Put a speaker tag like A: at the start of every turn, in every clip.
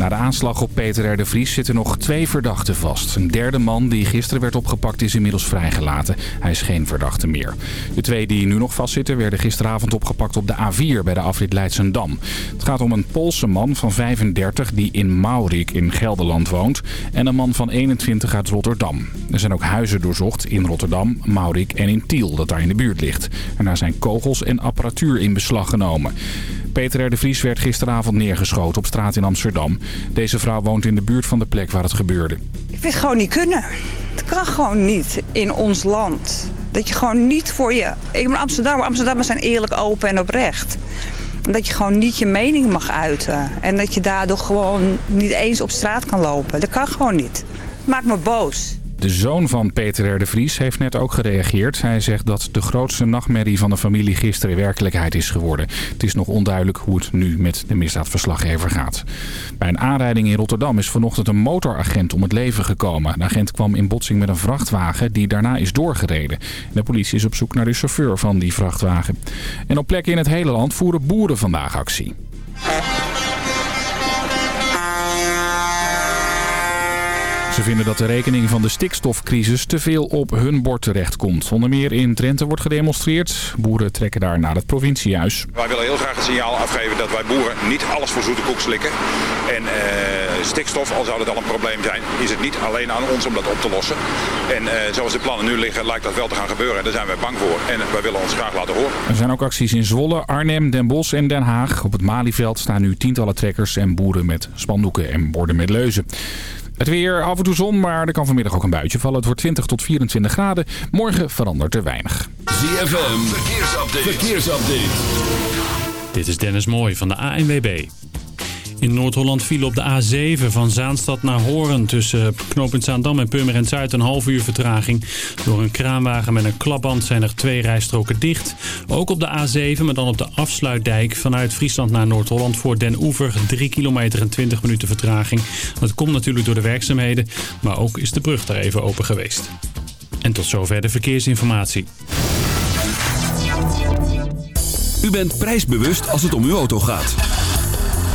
A: Na de aanslag op Peter R. de Vries zitten nog twee verdachten vast. Een derde man die gisteren werd opgepakt is inmiddels vrijgelaten. Hij is geen verdachte meer. De twee die nu nog vastzitten werden gisteravond opgepakt op de A4 bij de afrit Leidsendam. Het gaat om een Poolse man van 35 die in Maurik in Gelderland woont. En een man van 21 uit Rotterdam. Er zijn ook huizen doorzocht in Rotterdam, Maurik en in Tiel dat daar in de buurt ligt. En daar zijn kogels en apparatuur in beslag genomen. Peter R. de Vries werd gisteravond neergeschoten op straat in Amsterdam. Deze vrouw woont in de buurt van de plek waar het gebeurde.
B: Ik vind het gewoon niet kunnen. Het kan gewoon niet in ons land. Dat je gewoon niet voor je... Ik ben Amsterdam, Amsterdammers zijn eerlijk, open en oprecht. Dat je gewoon niet je mening mag uiten. En dat je daardoor gewoon niet eens op straat kan lopen. Dat kan gewoon niet. Maakt me boos.
A: De zoon van Peter R. de Vries heeft net ook gereageerd. Hij zegt dat de grootste nachtmerrie van de familie gisteren werkelijkheid is geworden. Het is nog onduidelijk hoe het nu met de misdaadverslaggever gaat. Bij een aanrijding in Rotterdam is vanochtend een motoragent om het leven gekomen. De agent kwam in botsing met een vrachtwagen die daarna is doorgereden. De politie is op zoek naar de chauffeur van die vrachtwagen. En op plekken in het hele land voeren boeren vandaag actie. Ze vinden dat de rekening van de stikstofcrisis te veel op hun bord terechtkomt. Onder meer in Drenthe wordt gedemonstreerd. Boeren trekken daar naar het provinciehuis.
C: Wij willen heel graag het signaal afgeven dat wij boeren niet alles voor zoete koek slikken. En eh, stikstof, al zou dat al een probleem zijn, is het niet alleen aan ons om dat op te lossen. En eh, zoals de plannen nu liggen, lijkt dat wel te gaan gebeuren. En daar zijn wij bang voor. En wij willen ons graag laten horen.
A: Er zijn ook acties in Zwolle, Arnhem, Den Bosch en Den Haag. Op het Malieveld staan nu tientallen trekkers en boeren met spandoeken en borden met leuzen. Het weer, af en toe zon, maar er kan vanmiddag ook een buitje vallen. Het wordt 20 tot 24 graden. Morgen verandert er weinig.
D: ZFM, verkeersupdate. verkeersupdate.
E: Dit is Dennis Mooij van de ANWB. In Noord-Holland viel op de A7 van Zaanstad naar Horen... tussen knooppunt Zaandam en Purmerend Zuid een half uur vertraging. Door een kraanwagen met een klapband zijn er twee rijstroken dicht. Ook op de A7, maar dan op de afsluitdijk... vanuit Friesland naar Noord-Holland voor Den Oever... 3 kilometer en 20 minuten vertraging. Dat komt natuurlijk door de werkzaamheden... maar ook is de brug daar even open geweest. En tot zover de verkeersinformatie.
D: U bent prijsbewust als het om uw auto gaat.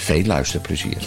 F: veel luisterplezier.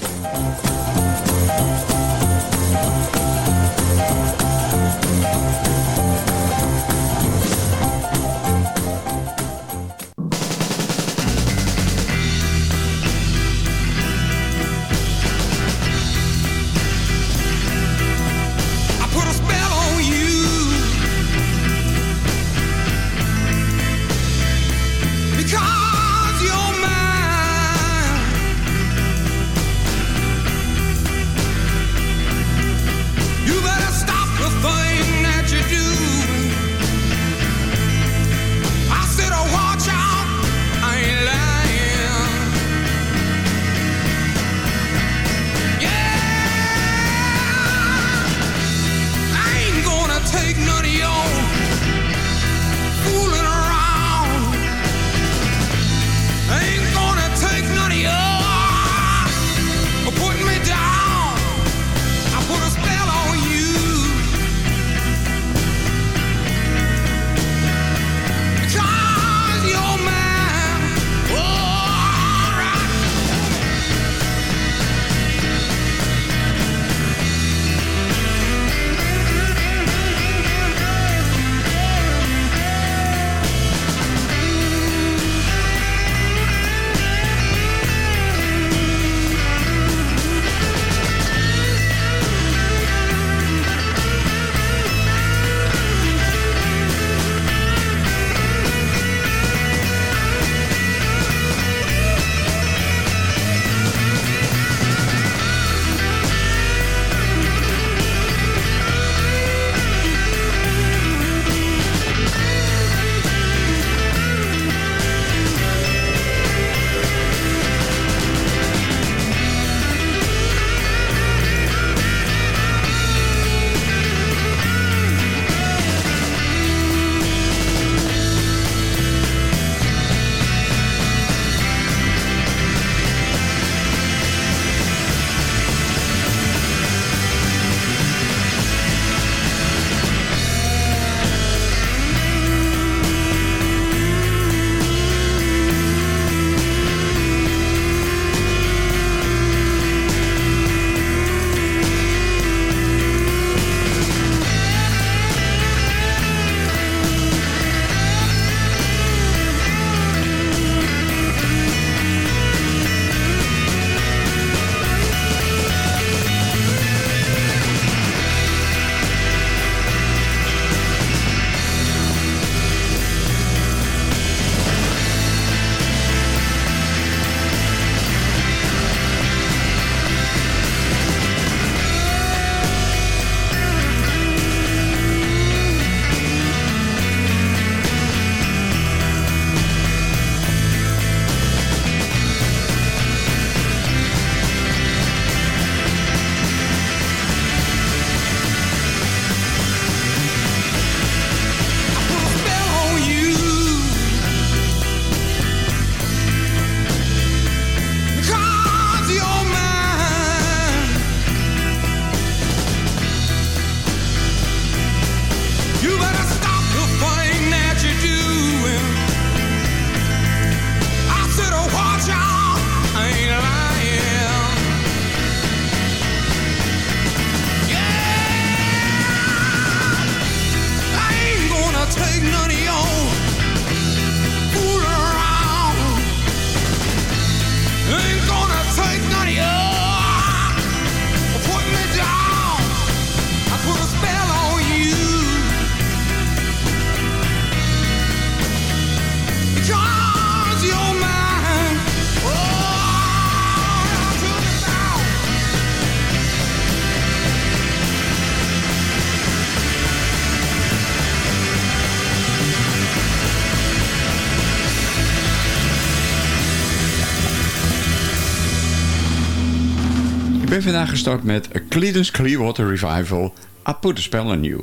G: Gestart met A Creedence Clearwater Revival, I Put a Spell on You.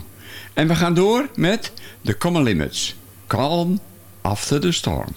G: En we gaan door met The Common Limits, Calm After the Storm.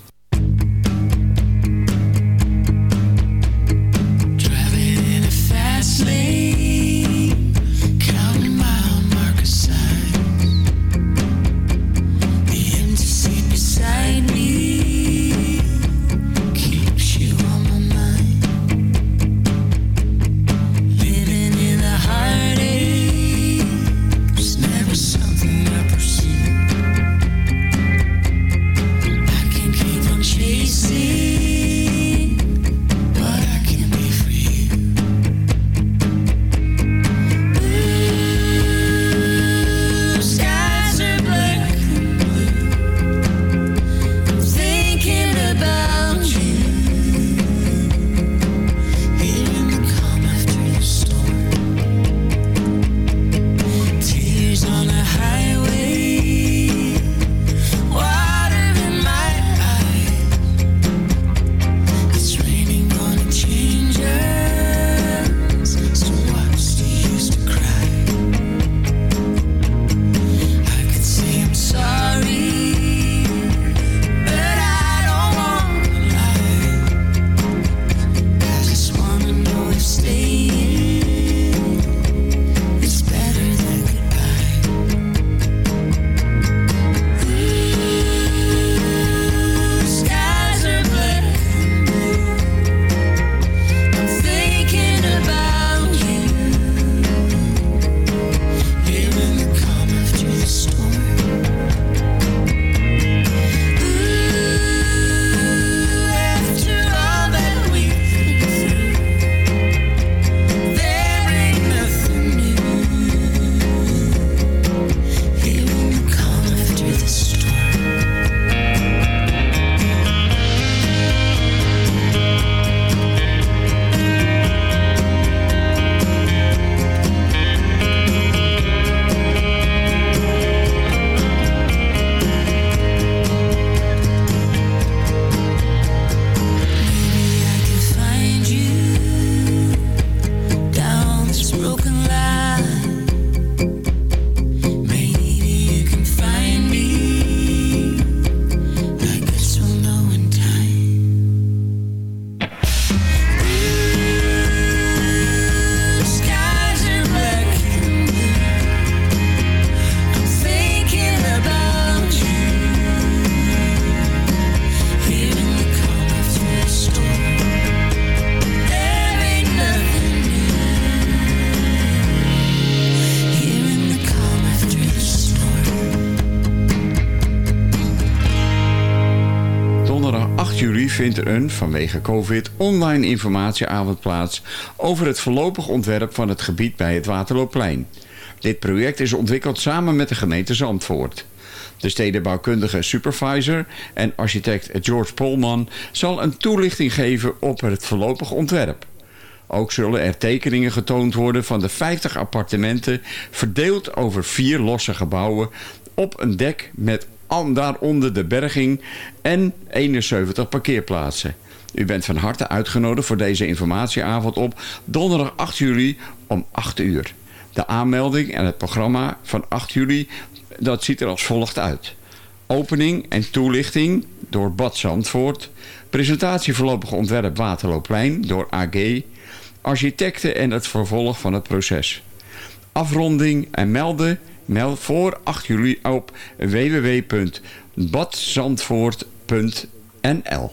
G: Vindt een, vanwege COVID, online informatieavond plaats over het voorlopig ontwerp van het gebied bij het Waterloopplein. Dit project is ontwikkeld samen met de gemeente Zandvoort. De stedenbouwkundige supervisor en architect George Polman zal een toelichting geven op het voorlopig ontwerp. Ook zullen er tekeningen getoond worden van de 50 appartementen verdeeld over vier losse gebouwen op een dek met daaronder de berging en 71 parkeerplaatsen. U bent van harte uitgenodigd voor deze informatieavond op donderdag 8 juli om 8 uur. De aanmelding en het programma van 8 juli dat ziet er als volgt uit. Opening en toelichting door Bad Zandvoort. Presentatie voorlopig ontwerp Waterloopplein door AG. Architecten en het vervolg van het proces. Afronding en melden Meld voor 8 juli op www.badzandvoort.nl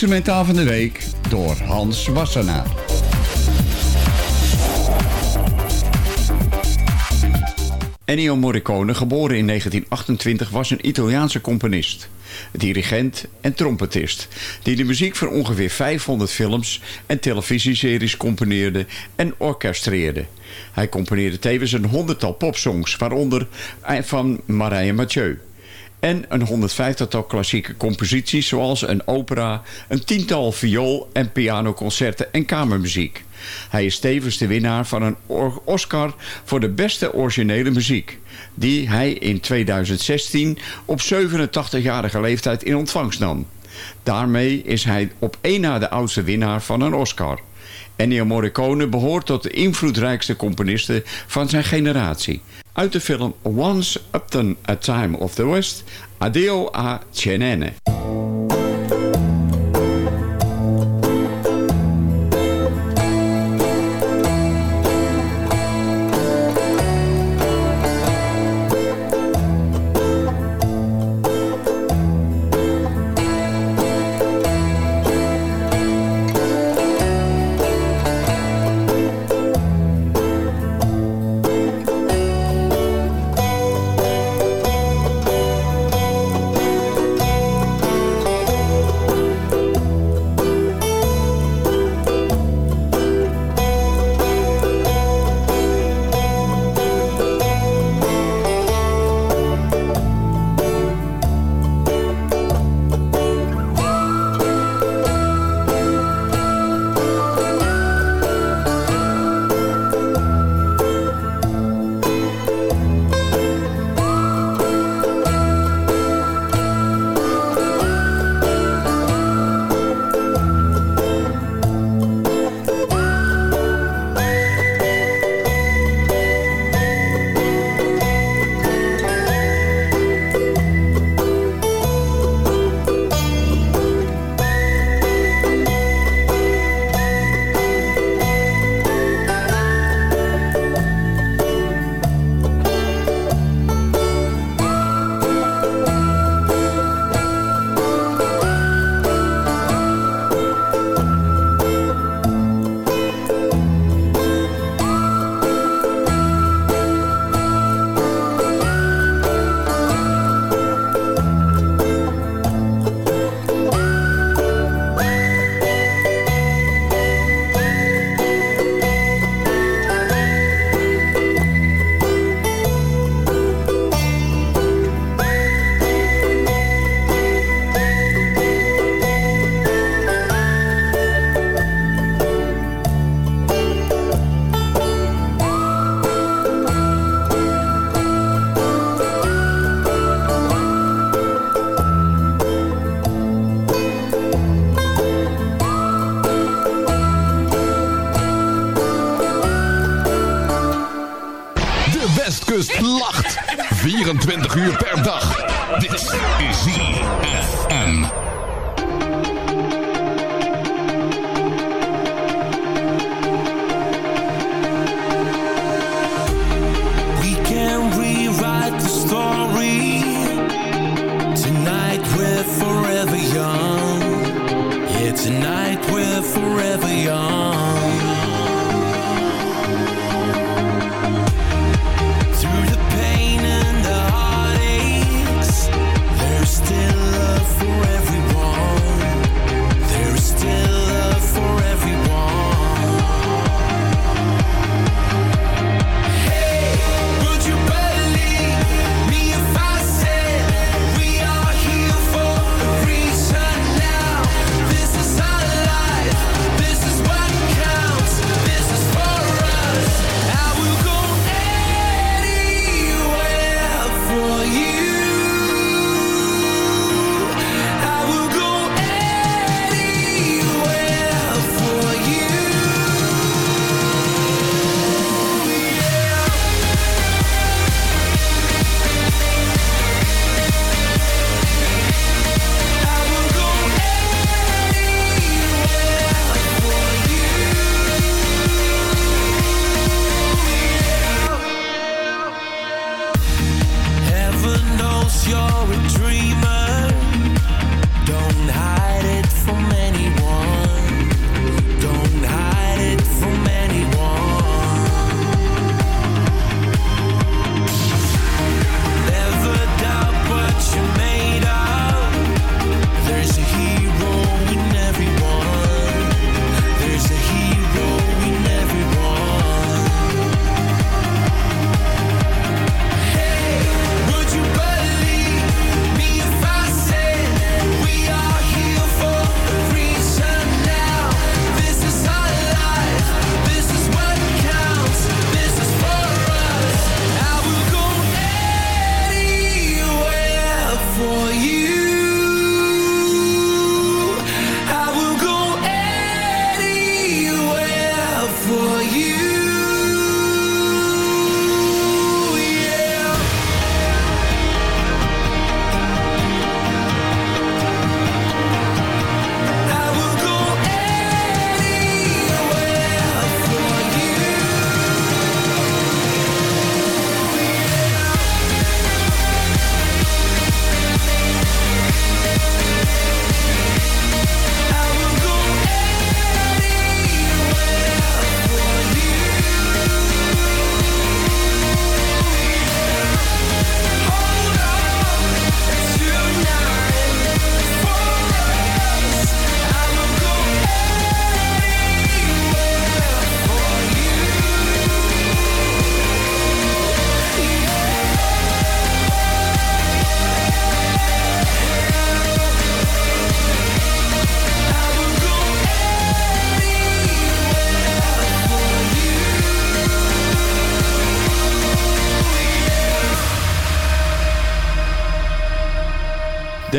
F: instrumentaal van de week door Hans Wassenaar. Ennio Morricone, geboren in 1928, was een Italiaanse componist, dirigent en trompetist... die de muziek voor ongeveer 500 films en televisieseries componeerde en orchestreerde. Hij componeerde tevens een honderdtal popsongs, waaronder van Mariah Mathieu en een 150-tal klassieke composities zoals een opera, een tiental viool- en pianoconcerten en kamermuziek. Hij is tevens de winnaar van een Oscar voor de beste originele muziek, die hij in 2016 op 87-jarige leeftijd in ontvangst nam. Daarmee is hij op één na de oudste winnaar van een Oscar. Ennio Morricone behoort tot de invloedrijkste componisten van zijn generatie. Uit de film Once Upon a Time of the West, Adeo a Cenene.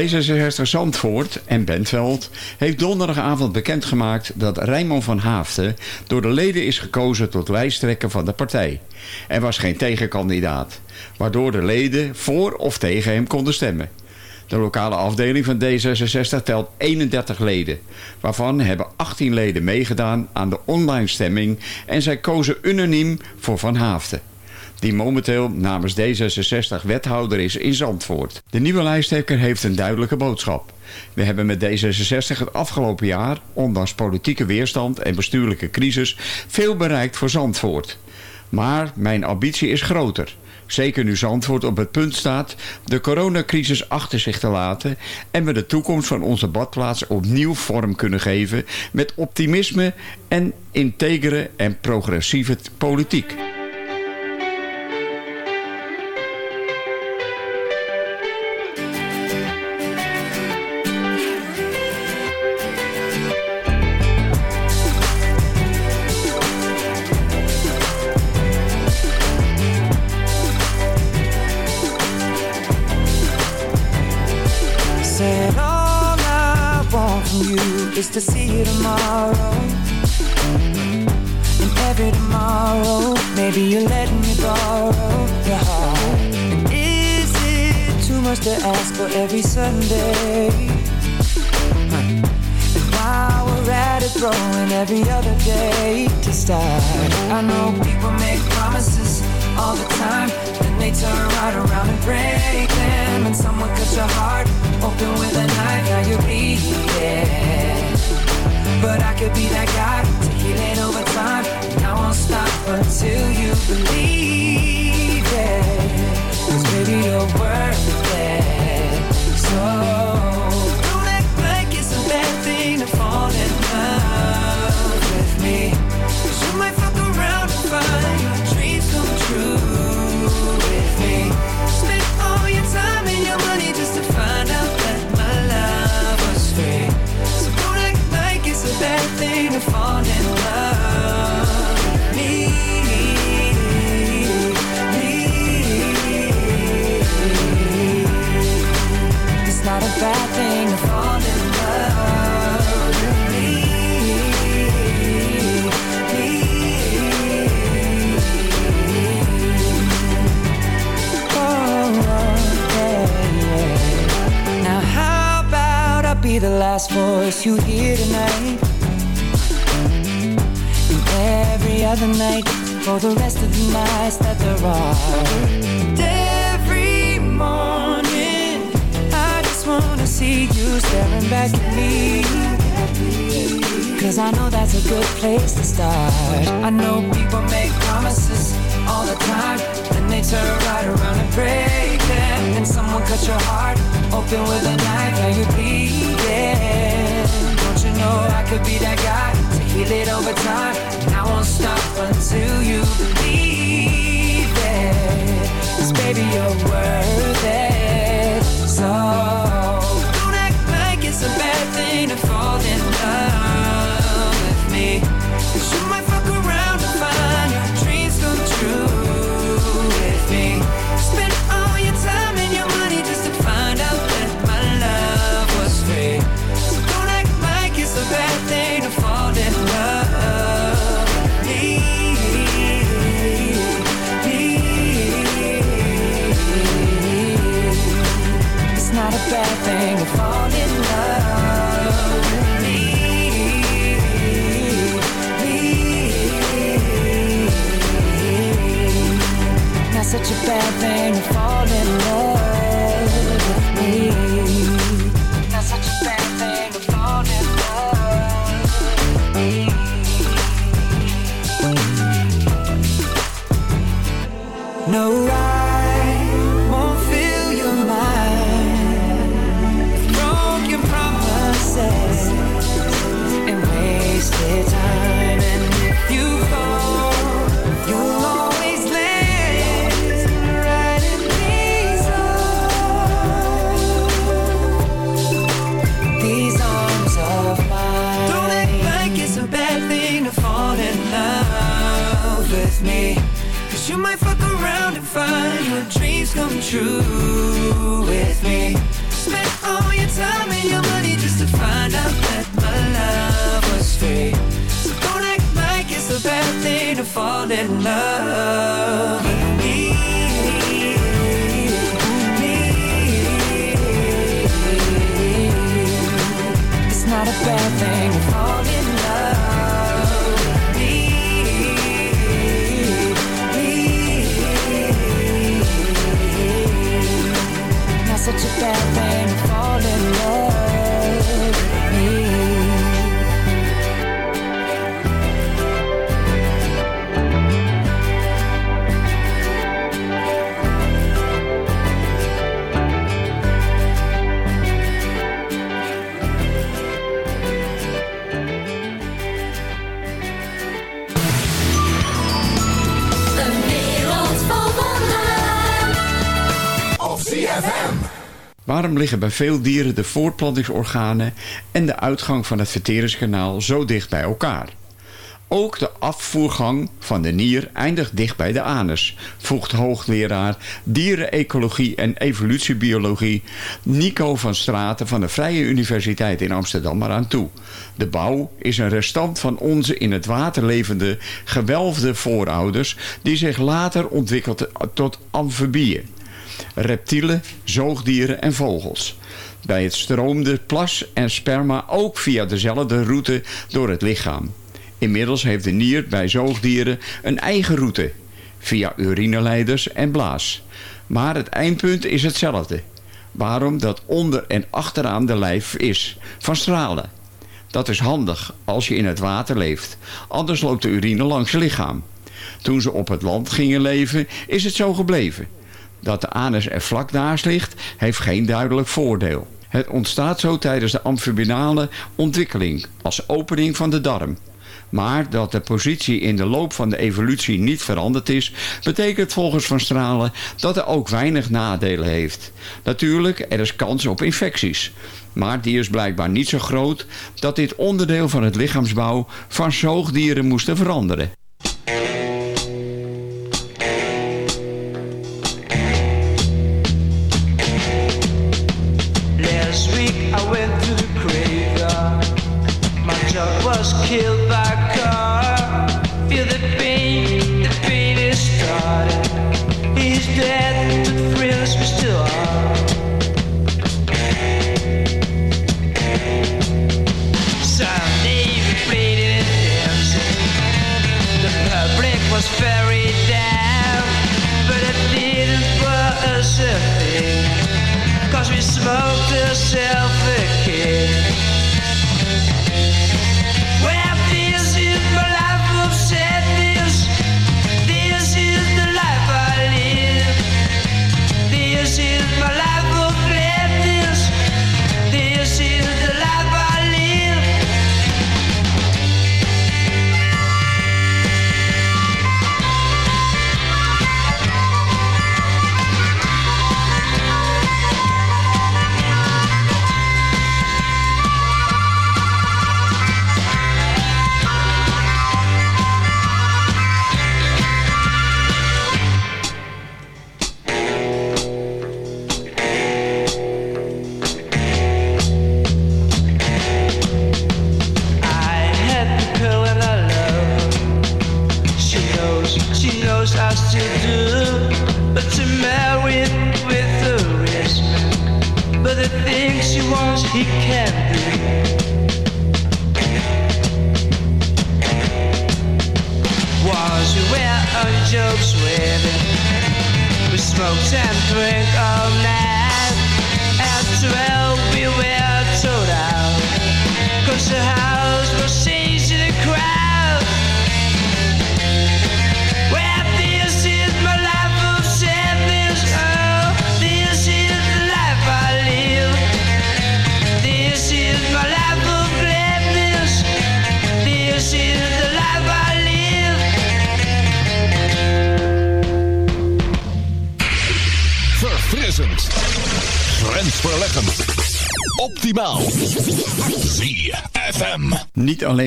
F: D66 Zandvoort en Bentveld heeft donderdagavond bekendgemaakt dat Rijmond van Haafden door de leden is gekozen tot lijsttrekker van de partij. Er was geen tegenkandidaat, waardoor de leden voor of tegen hem konden stemmen. De lokale afdeling van D66 telt 31 leden, waarvan hebben 18 leden meegedaan aan de online stemming en zij kozen unaniem voor Van Haafden die momenteel namens D66 wethouder is in Zandvoort. De nieuwe lijsttrekker heeft een duidelijke boodschap. We hebben met D66 het afgelopen jaar, ondanks politieke weerstand en bestuurlijke crisis, veel bereikt voor Zandvoort. Maar mijn ambitie is groter. Zeker nu Zandvoort op het punt staat de coronacrisis achter zich te laten... en we de toekomst van onze badplaats opnieuw vorm kunnen geven... met optimisme en integere en progressieve politiek.
H: Voice you here tonight? And every other night for the rest of the nights that there are. Every morning, I just wanna see you staring back at me. Cause I know that's a good place to start. I know people make promises all the time, they turn right around and break them. And someone cut your heart open with a knife, now you're bleeding. Don't you know I could be that guy to heal it over time? And I won't stop until you believe it. Cause baby, you're worth it. So don't act like it's a bad thing to fall in love with me. Bad thing to fall in love with me. Not such a bad thing to fall in love with me. Not such a bad thing to fall in love with me. No, I you might fuck around and find your dreams come true with me. Spend all your time and your money just to find out that my love was free. So don't act like it's a bad thing to fall in love with me. It's not a bad thing to fall such a bad thing
F: Waarom liggen bij veel dieren de voortplantingsorganen en de uitgang van het verteringskanaal zo dicht bij elkaar? Ook de afvoergang van de nier eindigt dicht bij de anus, voegt hoogleraar dierenecologie en evolutiebiologie Nico van Straten van de Vrije Universiteit in Amsterdam eraan toe. De bouw is een restant van onze in het water levende gewelfde voorouders die zich later ontwikkelden tot amfibieën. Reptielen, zoogdieren en vogels. Bij het stroomde plas en sperma ook via dezelfde route door het lichaam. Inmiddels heeft de nier bij zoogdieren een eigen route, via urineleiders en blaas. Maar het eindpunt is hetzelfde. Waarom dat onder en achteraan de lijf is, van stralen. Dat is handig als je in het water leeft, anders loopt de urine langs je lichaam. Toen ze op het land gingen leven, is het zo gebleven. Dat de anus er vlak naast ligt, heeft geen duidelijk voordeel. Het ontstaat zo tijdens de amfibinale ontwikkeling, als opening van de darm. Maar dat de positie in de loop van de evolutie niet veranderd is, betekent volgens Van Stralen dat er ook weinig nadelen heeft. Natuurlijk, er is kans op infecties. Maar die is blijkbaar niet zo groot dat dit onderdeel van het lichaamsbouw van zoogdieren moesten veranderen.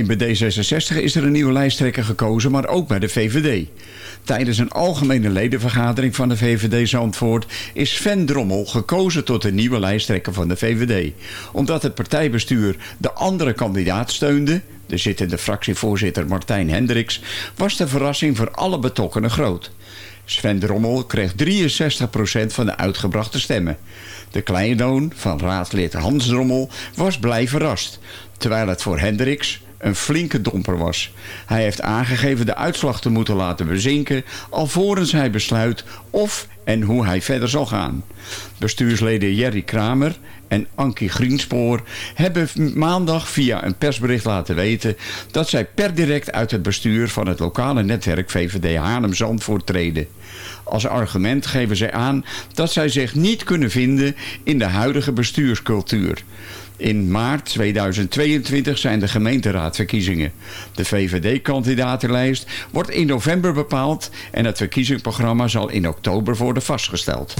F: Alleen bij D66 is er een nieuwe lijsttrekker gekozen, maar ook bij de VVD. Tijdens een algemene ledenvergadering van de VVD Zandvoort is Sven Drommel gekozen tot de nieuwe lijsttrekker van de VVD. Omdat het partijbestuur de andere kandidaat steunde, de zittende fractievoorzitter Martijn Hendricks, was de verrassing voor alle betrokkenen groot. Sven Drommel kreeg 63% van de uitgebrachte stemmen. De kleinzoon van raadslid Hans Drommel was blij verrast, terwijl het voor Hendricks een flinke domper was. Hij heeft aangegeven de uitslag te moeten laten bezinken... alvorens hij besluit of en hoe hij verder zal gaan. Bestuursleden Jerry Kramer en Ankie Grienspoor hebben maandag via een persbericht laten weten... dat zij per direct uit het bestuur van het lokale netwerk VVD Haarlem-Zandvoort treden. Als argument geven zij aan dat zij zich niet kunnen vinden in de huidige bestuurscultuur... In maart 2022 zijn de gemeenteraadverkiezingen. De VVD-kandidatenlijst wordt in november bepaald en het verkiezingsprogramma zal in oktober worden vastgesteld.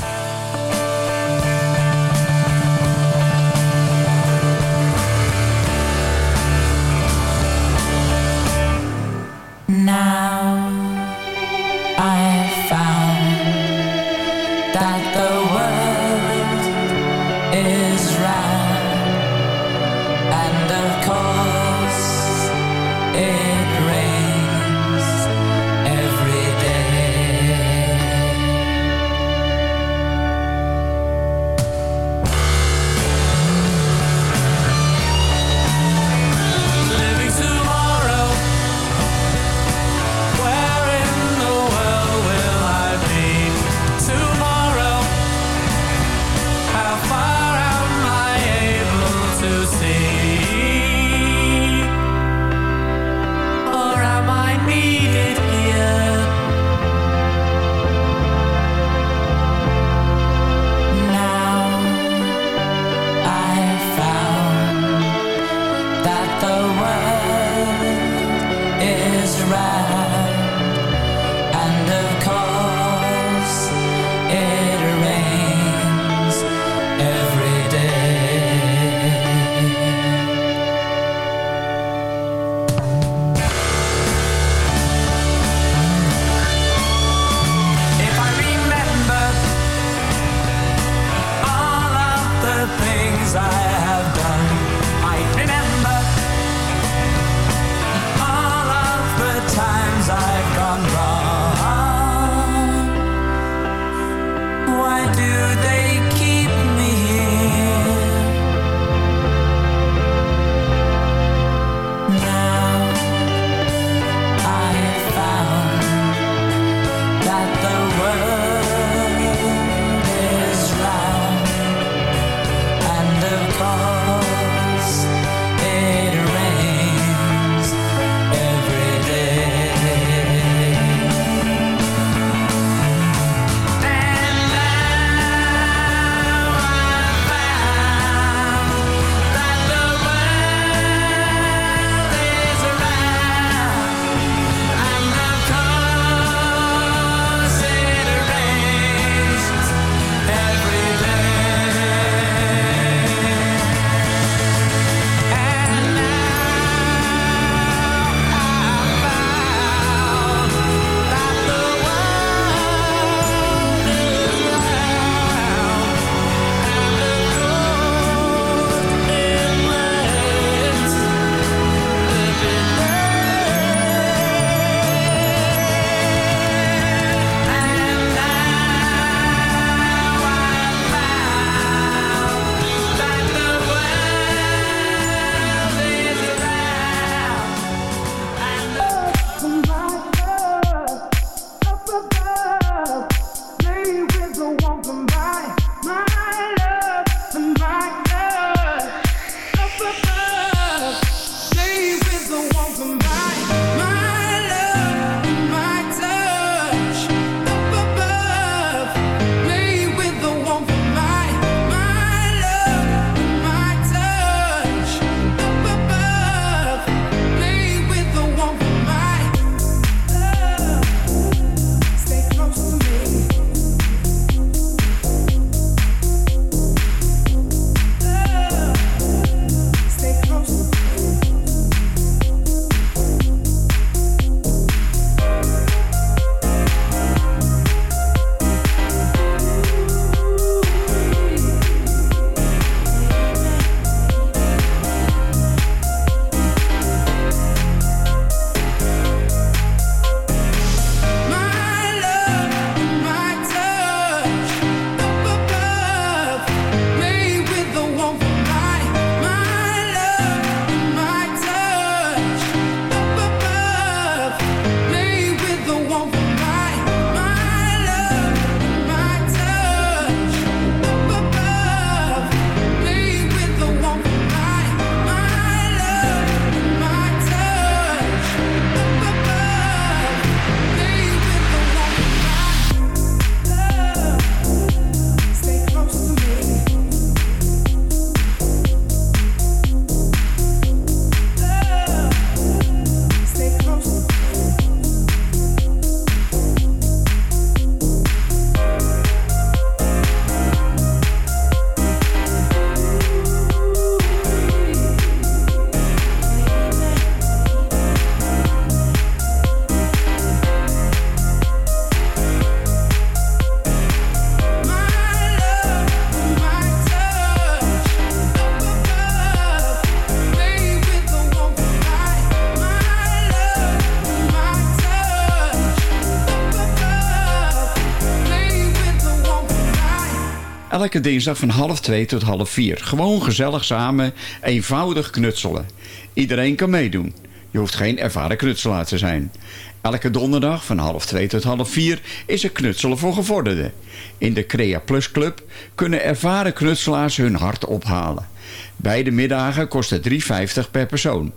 F: Elke dinsdag van half twee tot half vier. Gewoon gezellig samen, eenvoudig knutselen. Iedereen kan meedoen. Je hoeft geen ervaren knutselaar te zijn. Elke donderdag van half twee tot half vier is er knutselen voor gevorderden. In de Crea Plus Club kunnen ervaren knutselaars hun hart ophalen. Beide middagen kosten 3,50 per persoon.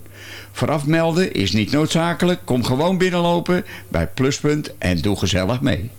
F: Vooraf melden is niet noodzakelijk. Kom gewoon binnenlopen bij Pluspunt en doe gezellig mee.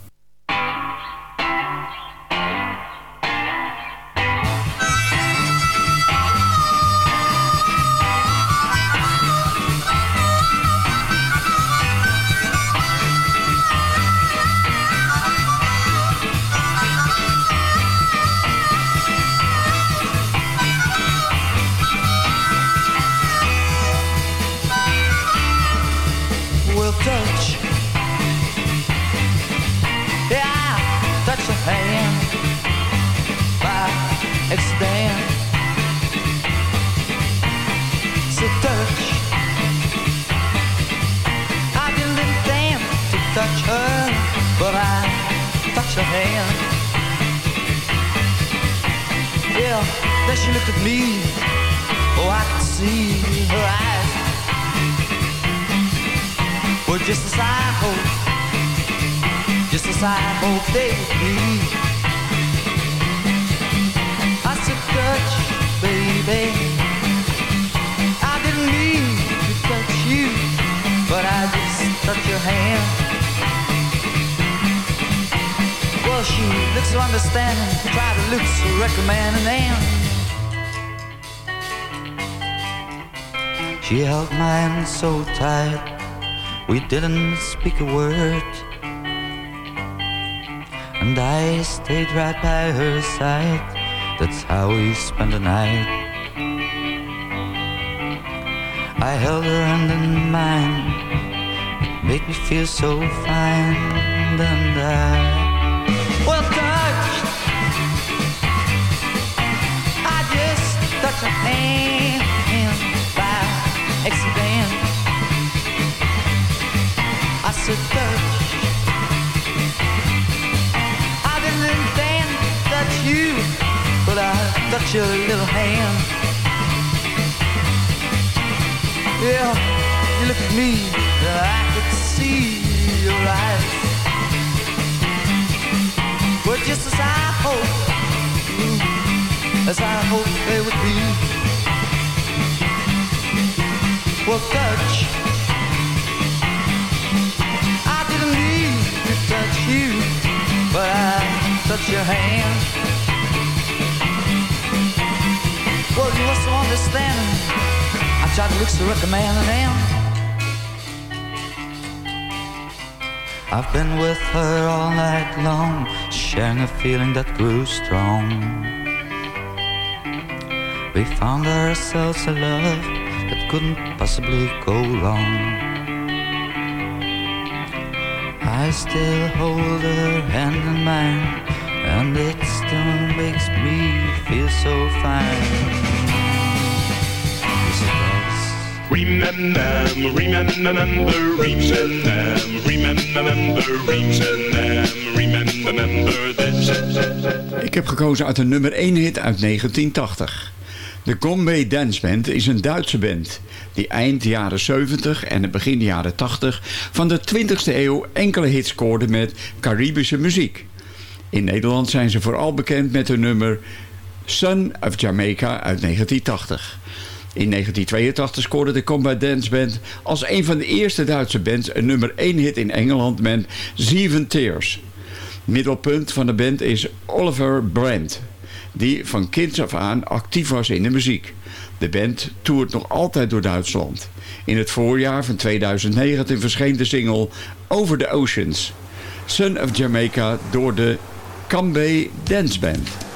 I: Then she looked at me. Oh, I could see her eyes. Well, just as I hope, just as I hope they would be. I said, touch, baby. I didn't mean to touch you, but I just touched your hand. Well, she looked so understanding, tried to look so recommending, and she held my hand so tight. We didn't speak a word. And I stayed right by her side. That's how we spent the night. I held her hand in mine. Made me feel so fine. And I, touched. I just touched her hand Touch. I didn't intend touch you, but I touched your little hand. Yeah, you look at me, and I could see your eyes. Well, just as I hoped, mm, as I hoped they would be. Well, touch. Touched your hand. Well, you were so understanding. I tried to look so recommending, and I've been with her all night long, sharing a feeling that grew strong. We found ourselves a love that couldn't possibly go wrong. I still hold her hand in mine, and it still makes me feel so fine.
J: Remember, remember, remember, remember, remember, remember.
F: Ik heb gekozen uit een nummer 1 hit uit 1980. De Gombay Dance Band is een Duitse band die eind jaren 70 en het begin jaren 80 van de 20e eeuw enkele hits scoorde met Caribische muziek. In Nederland zijn ze vooral bekend met hun nummer Son of Jamaica uit 1980. In 1982 scoorde de Combat Dance Band als een van de eerste Duitse bands een nummer 1 hit in Engeland met Seven Tears. Middelpunt van de band is Oliver Brandt, die van kinds af aan actief was in de muziek. De band toert nog altijd door Duitsland. In het voorjaar van 2019 verscheen de single Over the Oceans, Son of Jamaica door de Cambay Dance Band.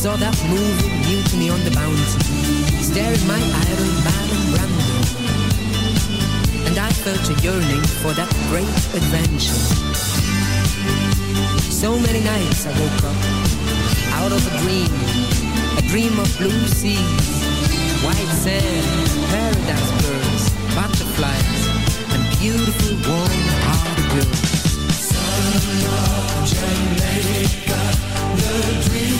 K: saw that moving mutiny on the bounty. Staring my iron man and and I felt a yearning for that great adventure. So many nights I woke up out of a dream, a dream of blue seas, white sand, paradise birds, butterflies, and beautiful warm-hearted girls. Son of Jamaica, the dreams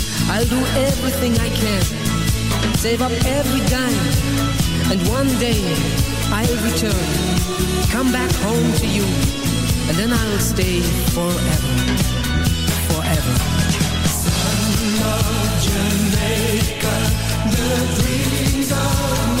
K: I'll do everything I can, save up every dime, and one day I'll return, come back home to you, and then I'll stay forever, forever. Son of Jamaica, the dreams of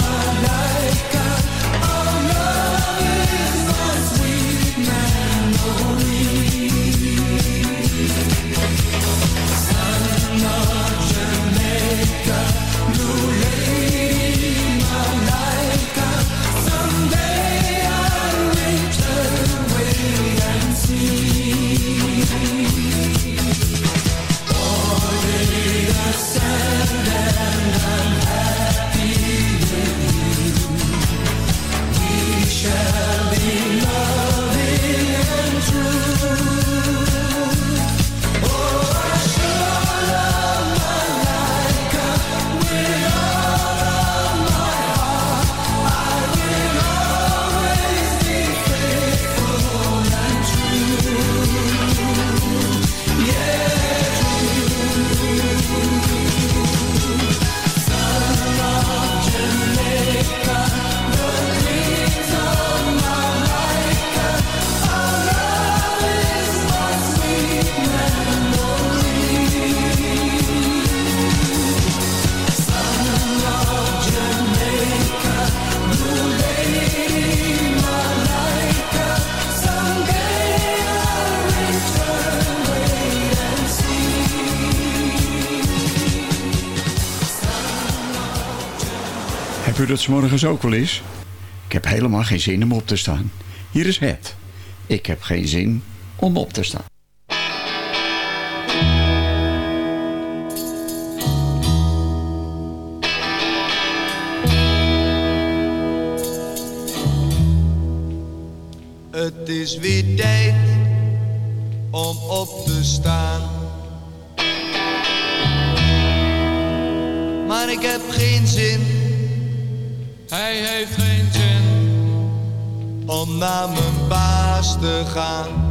F: Heb u dat 's morgens ook wel eens? Ik heb helemaal geen zin om op te staan. Hier is het. Ik heb geen zin om op te staan.
L: Het is weer tijd om op te staan. Maar ik heb geen zin. Hij heeft geen zin. Om naar mijn baas te gaan.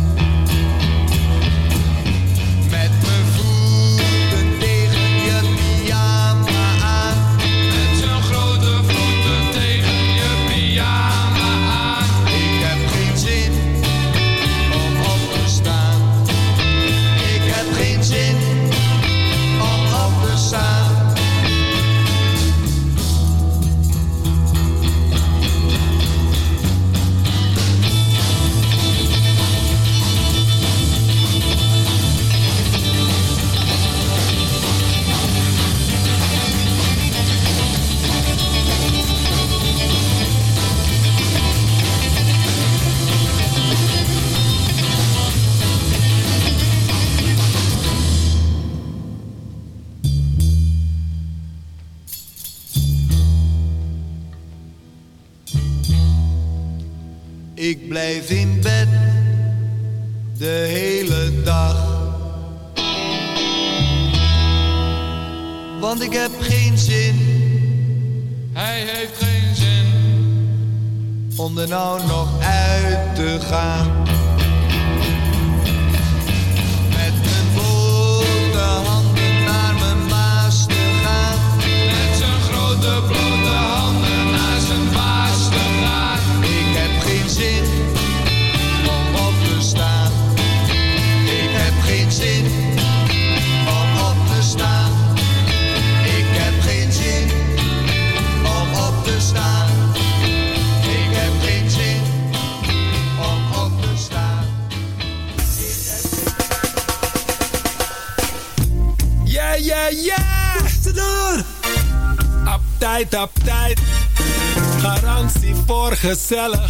M: Voor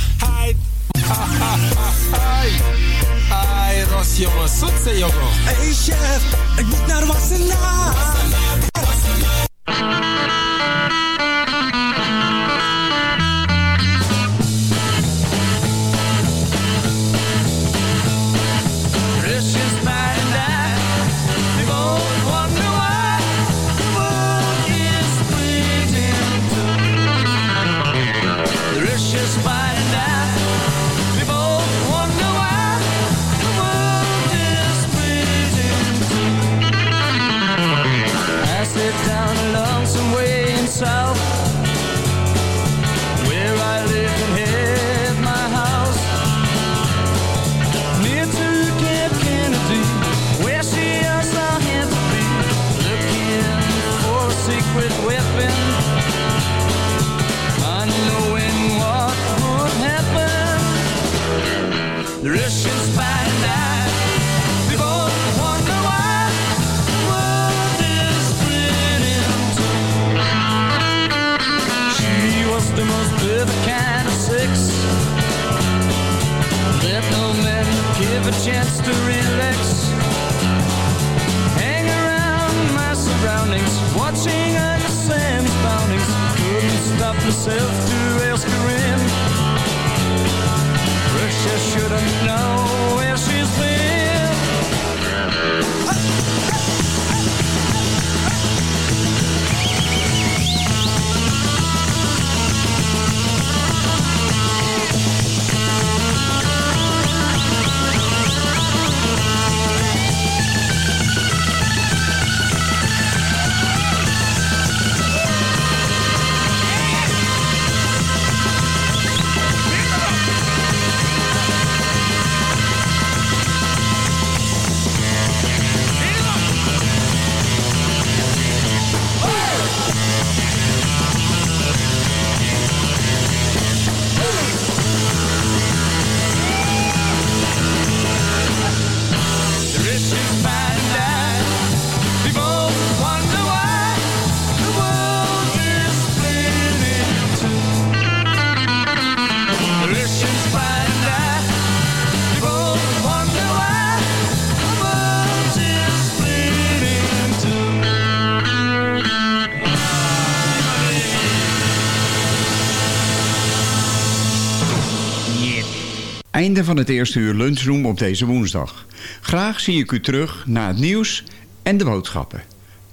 F: het eerste uur lunchroom op deze woensdag. Graag zie ik u terug na het nieuws en de boodschappen.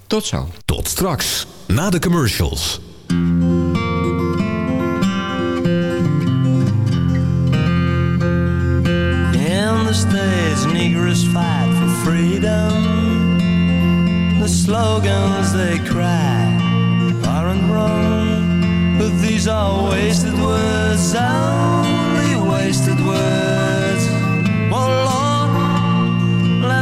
F: Tot zo.
N: Tot straks, na de commercials. In the States, Negroes fight for freedom.
O: The slogans they cry aren't wrong. But these are wasted words, only wasted words.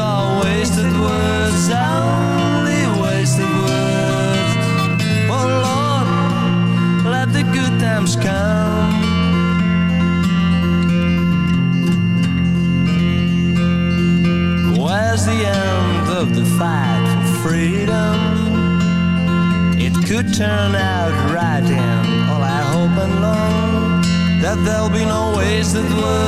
O: Are wasted words, only wasted words. Oh Lord, let the good times come. Where's the end of the fight for freedom? It could turn out right, and all I hope and long that there'll be no wasted words,